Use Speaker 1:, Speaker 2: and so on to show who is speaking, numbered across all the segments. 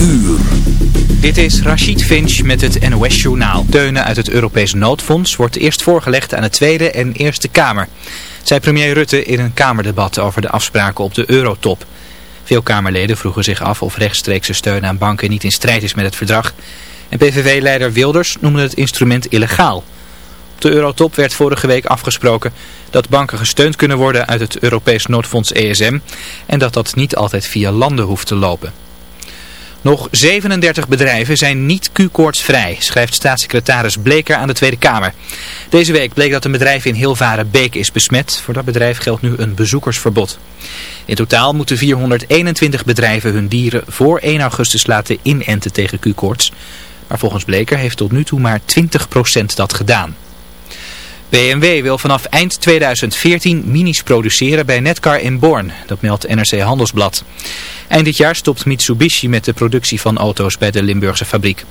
Speaker 1: uur.
Speaker 2: Dit is Rachid Finch met het NOS-journaal. Deunen uit het Europees noodfonds wordt eerst voorgelegd aan de Tweede en Eerste Kamer. Zei premier Rutte in een Kamerdebat over de afspraken op de Eurotop. Veel Kamerleden vroegen zich af of rechtstreekse steun aan banken niet in strijd is met het verdrag. En PVV-leider Wilders noemde het instrument illegaal. Op de Eurotop werd vorige week afgesproken dat banken gesteund kunnen worden uit het Europees noodfonds ESM... en dat dat niet altijd via landen hoeft te lopen. Nog 37 bedrijven zijn niet Q-koortsvrij, schrijft staatssecretaris Bleker aan de Tweede Kamer. Deze week bleek dat een bedrijf in Hilvarenbeek is besmet. Voor dat bedrijf geldt nu een bezoekersverbod. In totaal moeten 421 bedrijven hun dieren voor 1 augustus laten inenten tegen Q-koorts. Maar volgens Bleker heeft tot nu toe maar 20% dat gedaan. BMW wil vanaf eind 2014 minis produceren bij Netcar in Born. Dat meldt NRC Handelsblad. Eind dit jaar stopt Mitsubishi met de productie van auto's bij de Limburgse fabriek.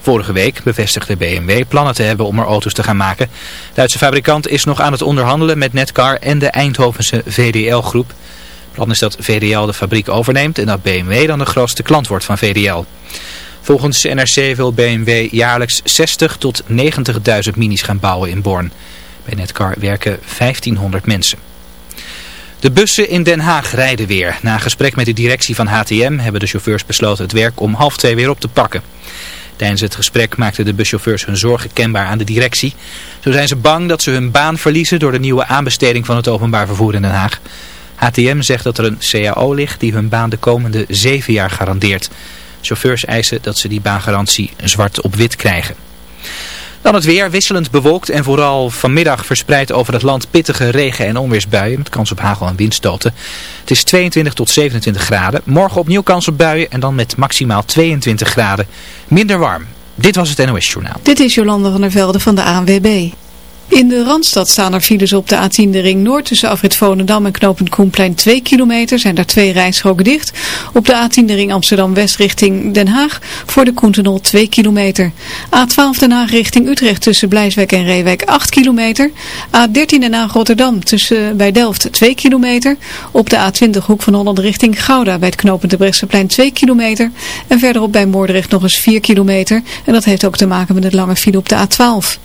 Speaker 2: Vorige week bevestigde BMW plannen te hebben om er auto's te gaan maken. De Duitse fabrikant is nog aan het onderhandelen met Netcar en de Eindhovense VDL-groep. plan is dat VDL de fabriek overneemt en dat BMW dan de grootste klant wordt van VDL. Volgens NRC wil BMW jaarlijks 60 tot 90.000 minis gaan bouwen in Born. Bij Netcar werken 1500 mensen. De bussen in Den Haag rijden weer. Na een gesprek met de directie van HTM hebben de chauffeurs besloten het werk om half twee weer op te pakken. Tijdens het gesprek maakten de buschauffeurs hun zorgen kenbaar aan de directie. Zo zijn ze bang dat ze hun baan verliezen door de nieuwe aanbesteding van het openbaar vervoer in Den Haag. HTM zegt dat er een CAO ligt die hun baan de komende zeven jaar garandeert. Chauffeurs eisen dat ze die baangarantie zwart op wit krijgen. Dan het weer, wisselend bewolkt en vooral vanmiddag verspreid over het land pittige regen- en onweersbuien met kans op hagel- en windstoten. Het is 22 tot 27 graden. Morgen opnieuw kans op buien en dan met maximaal 22 graden. Minder warm. Dit was het NOS Journaal.
Speaker 3: Dit is Jolande van der Velde van de ANWB. In de Randstad staan er files op de A10 de ring noord tussen afrit Volendam en knooppunt Koenplein 2 kilometer. Zijn daar twee rijstroken dicht. Op de A10 de ring Amsterdam west richting Den Haag voor de Koentenol 2 kilometer. A12 Den Haag richting Utrecht tussen Blijswijk en Reewijk 8 kilometer. A13 Den Haag Rotterdam tussen bij Delft 2 kilometer. Op de A20 hoek van Holland richting Gouda bij het knooppunt de Brechtseplein 2 kilometer. En verderop bij Moordrecht nog eens 4 kilometer. En dat heeft ook te maken met het lange file op de A12.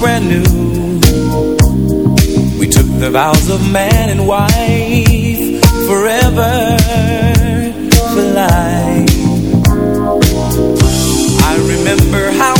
Speaker 4: Brand new. We took the vows of man and wife Forever for life. I remember how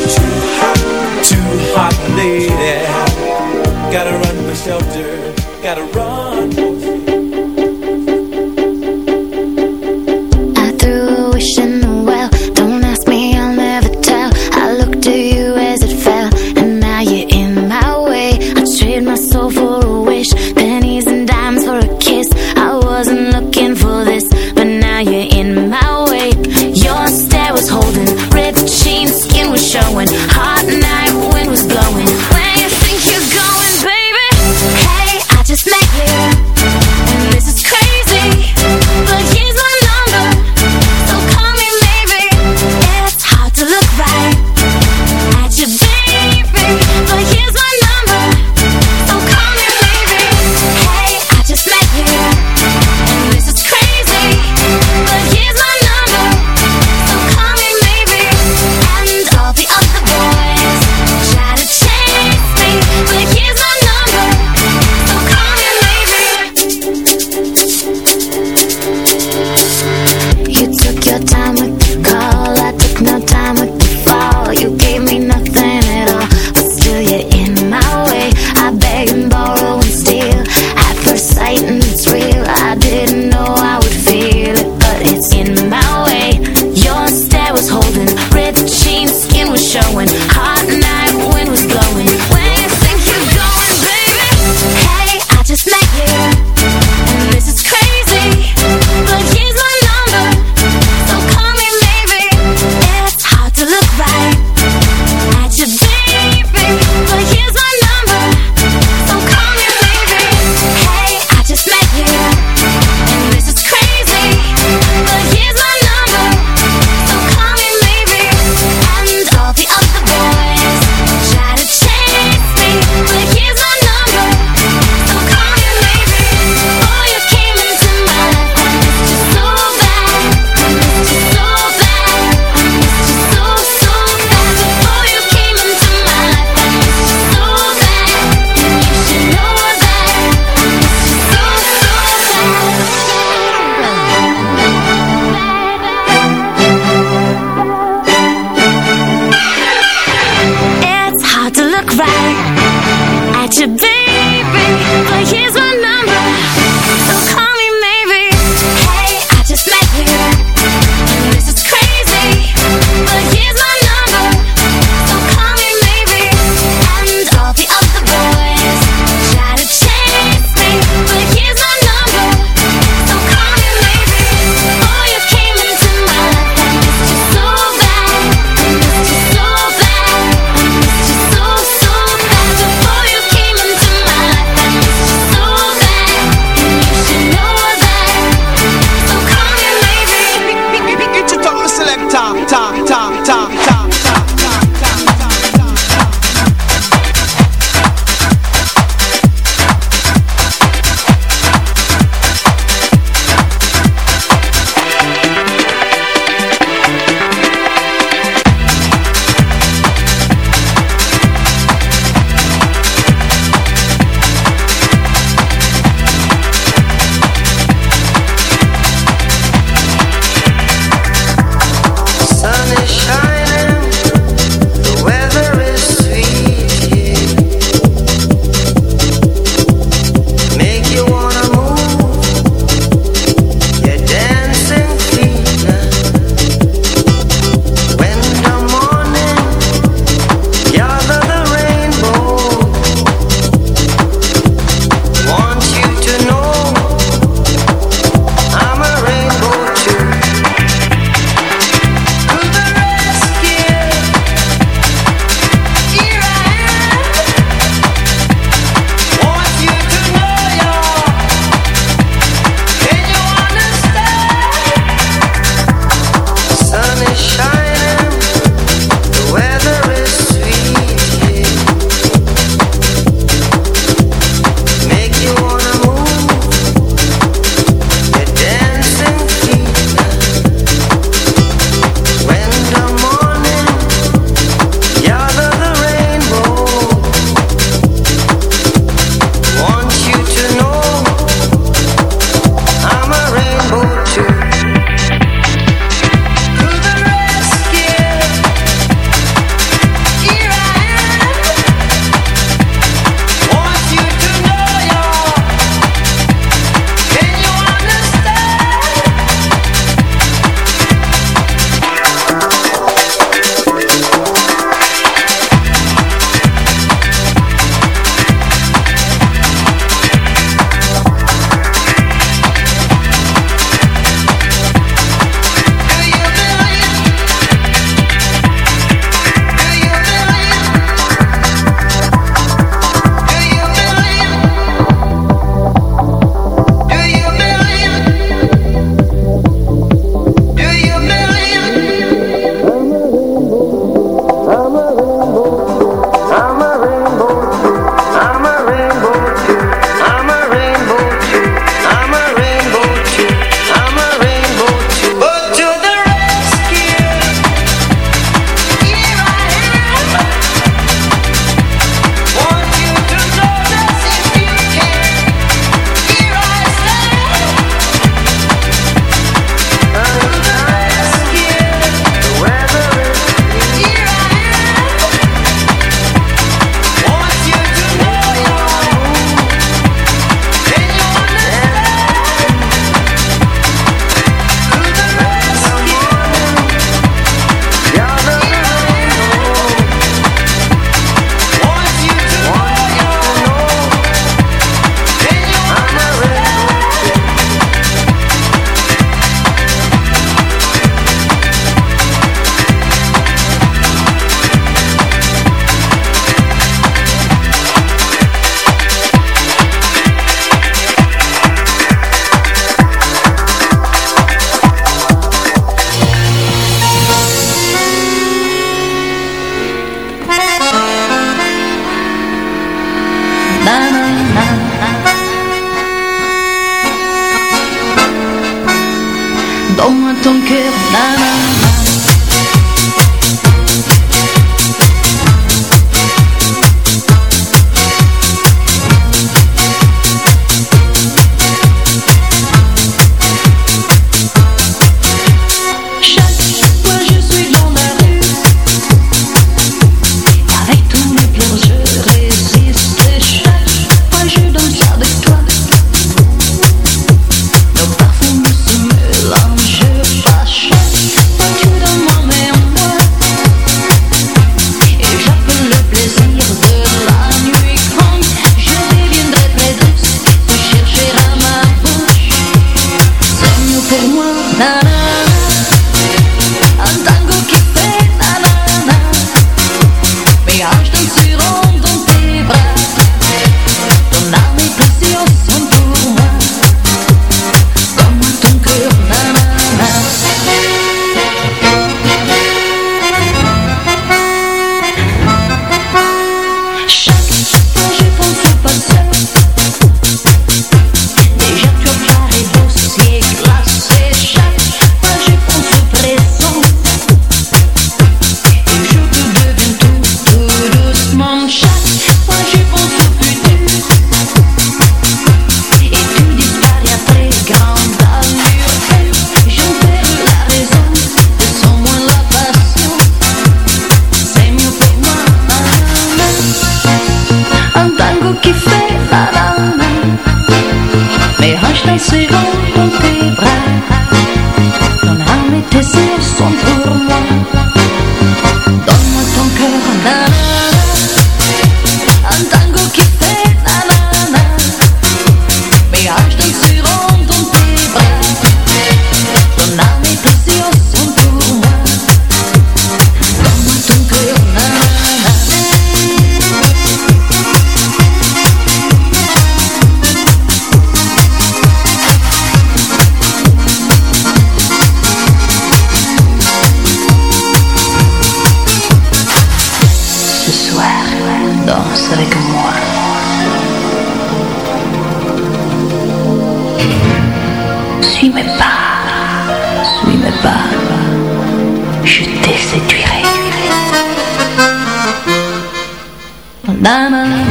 Speaker 4: diamond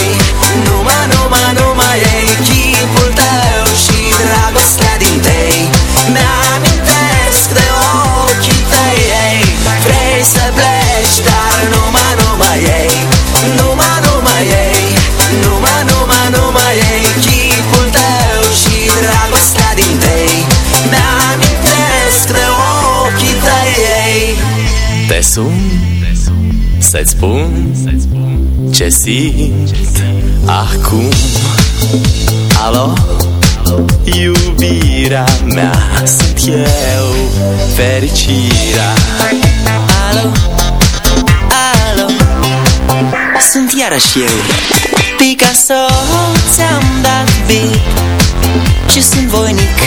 Speaker 5: sun, să-ți spun ce simt acum. Alo, iubirea mea, sunt eu fericirea. Alo, sunt iarăși eu. Picasso, ți-am dat beat. Și sunt voinic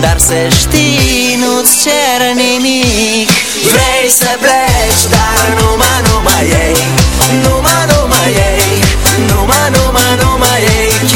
Speaker 5: Dar să știi, nu-ți cer nimic. Vrei să pleci, dar nu ma nu mai ei. Nu ma nu mai ei. Nu ma nu Numai, nu mai ei.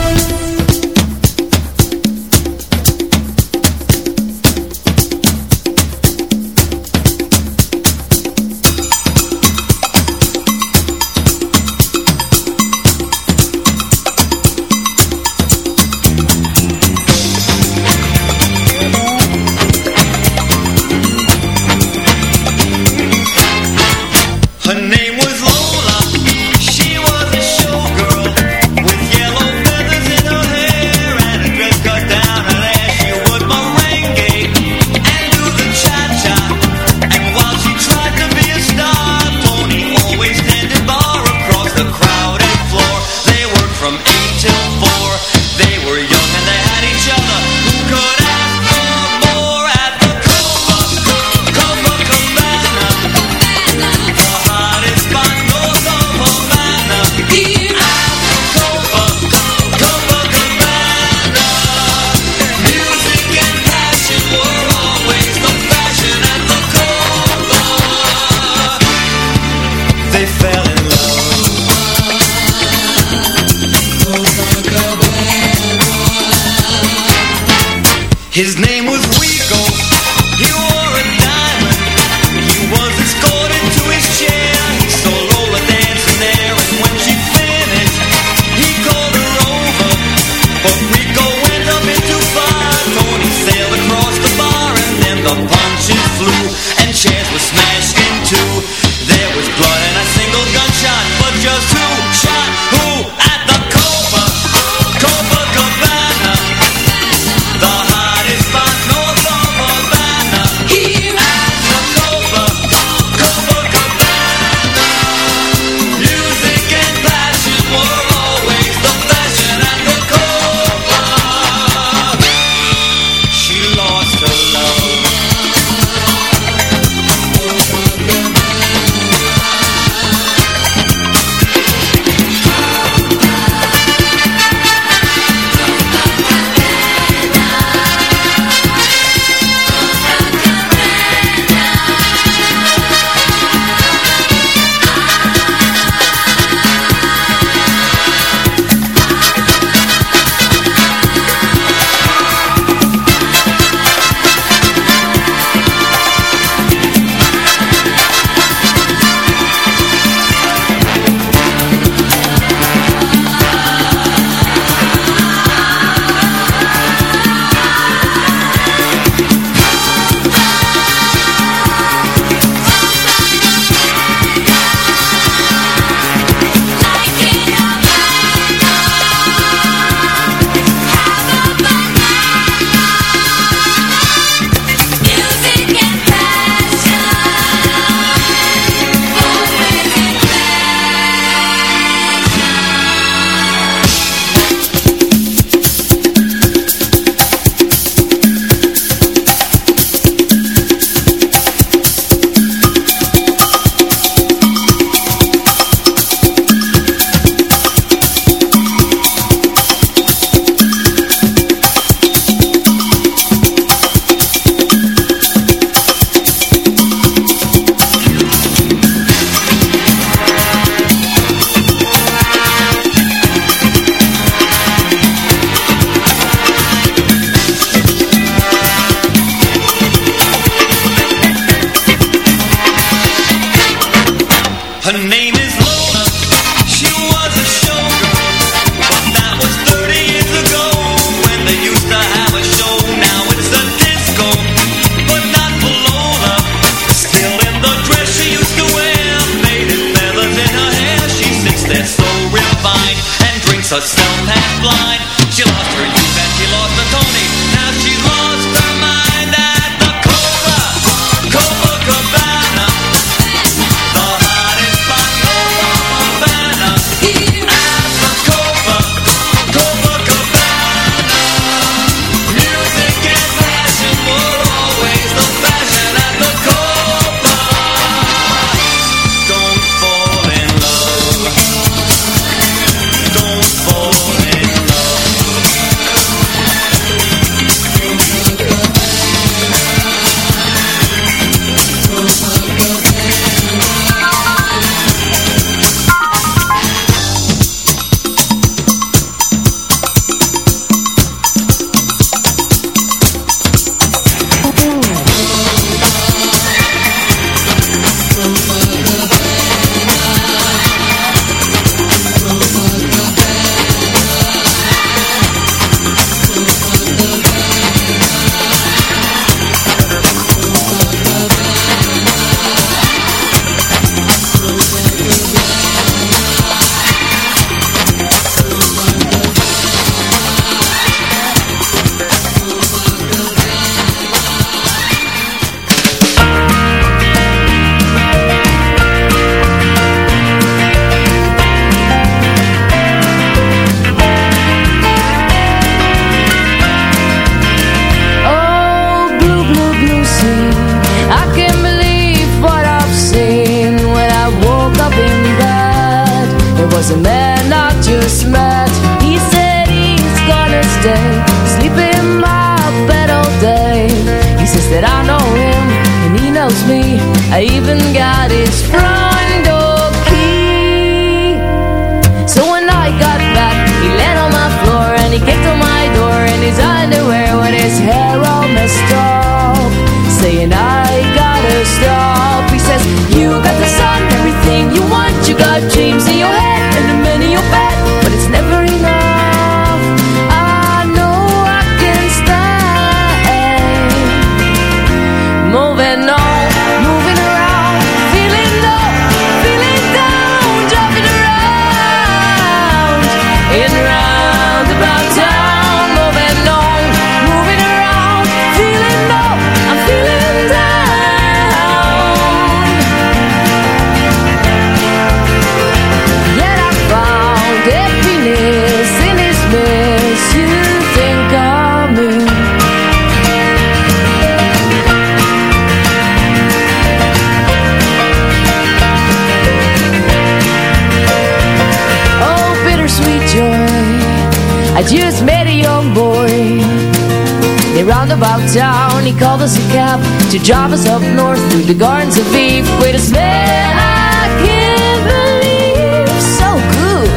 Speaker 6: to
Speaker 7: Java's up north through the gardens of Eve. Wait a smell I can't believe so good.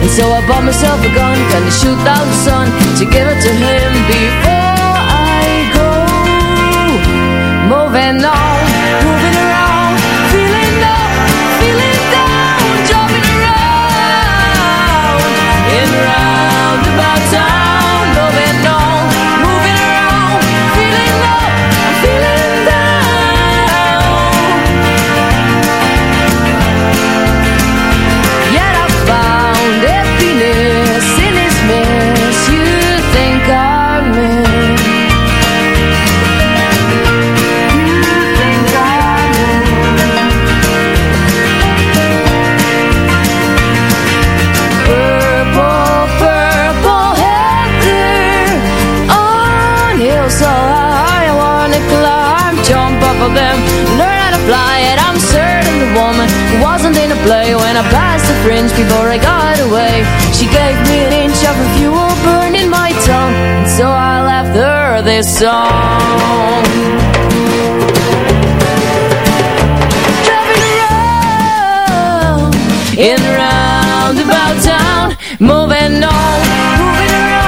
Speaker 7: And so I bought myself a gun, gonna shoot out the sun to give it to him before. them. Learn how to fly and I'm certain the woman Wasn't in a play when I passed the fringe Before I got away. She gave me an inch of her fuel burning my tongue And so I left her this song. Driving around In roundabout town Moving on, moving around.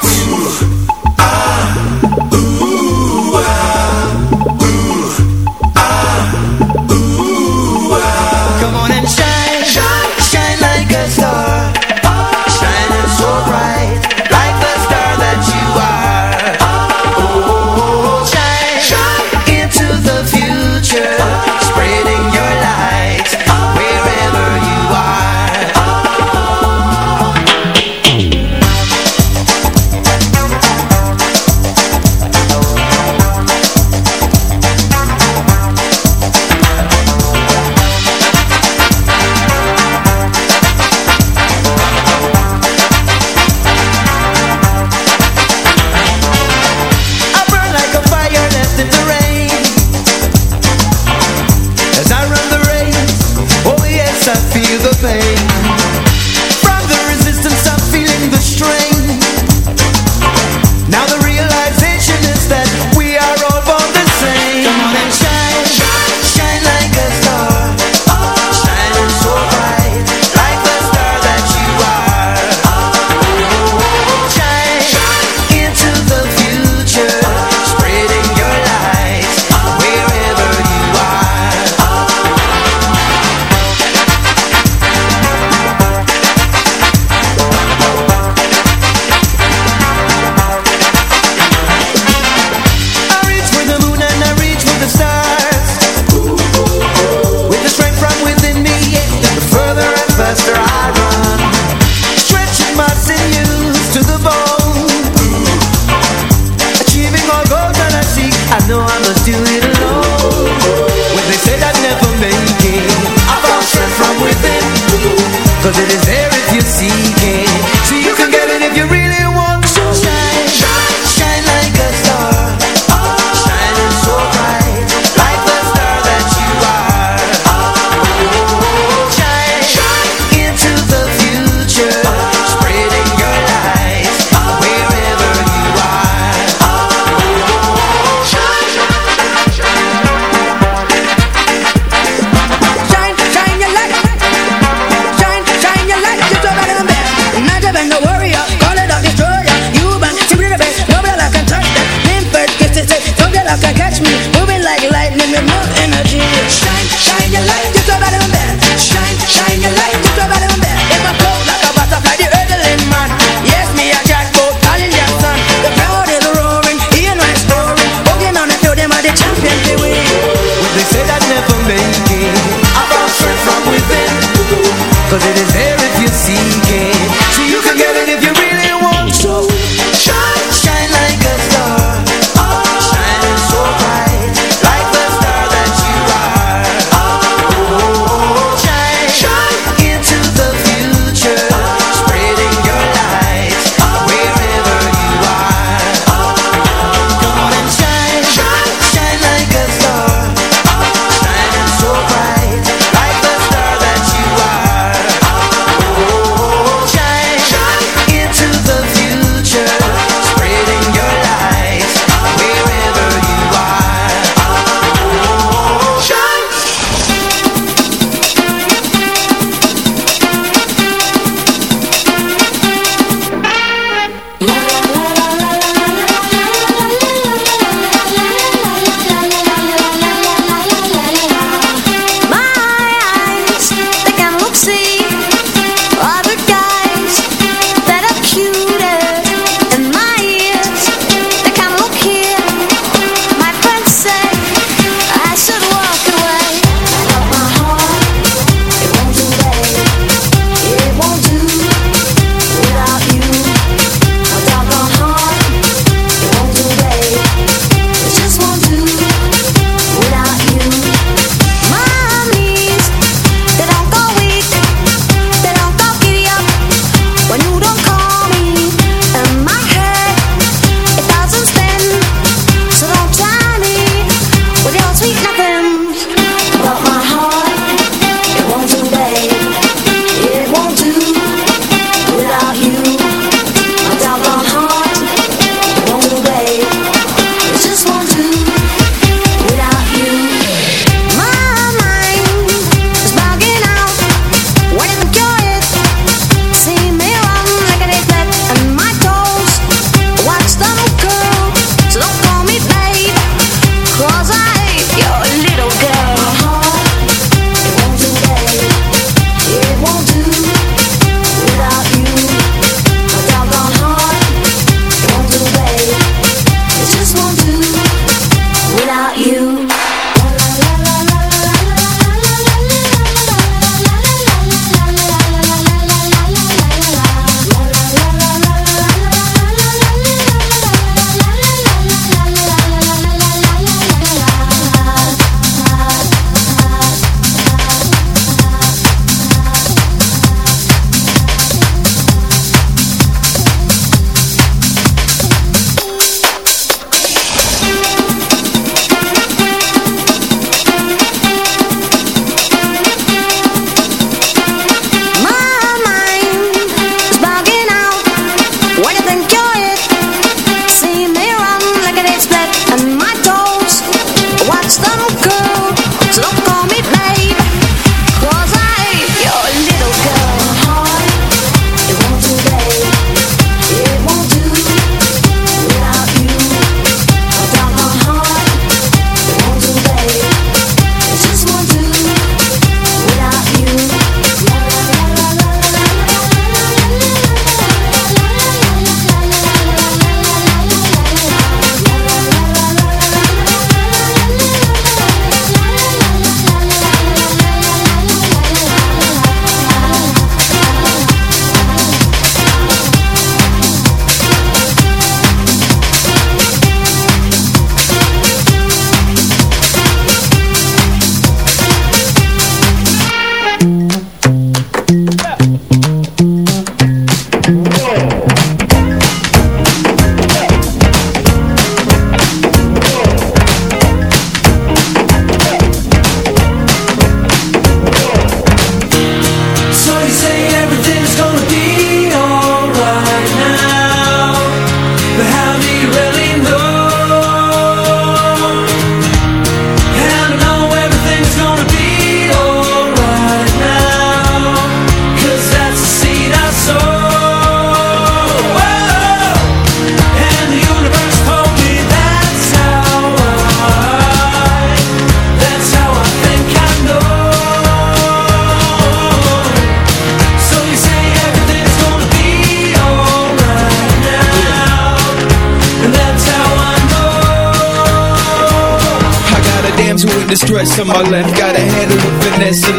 Speaker 8: Cause it is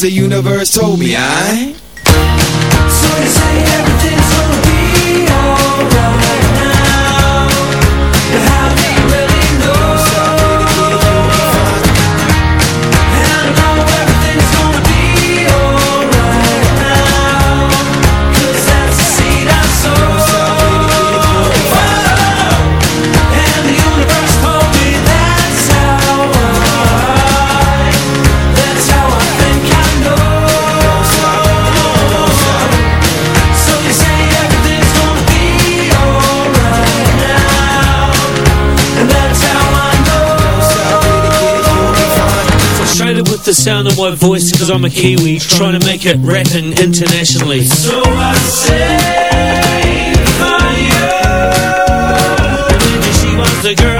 Speaker 4: the universe told me I.
Speaker 9: sound of my voice because I'm a Kiwi trying to make it rapping internationally.
Speaker 4: So I say for you.
Speaker 9: Maybe she was the girl